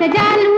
सजा लूं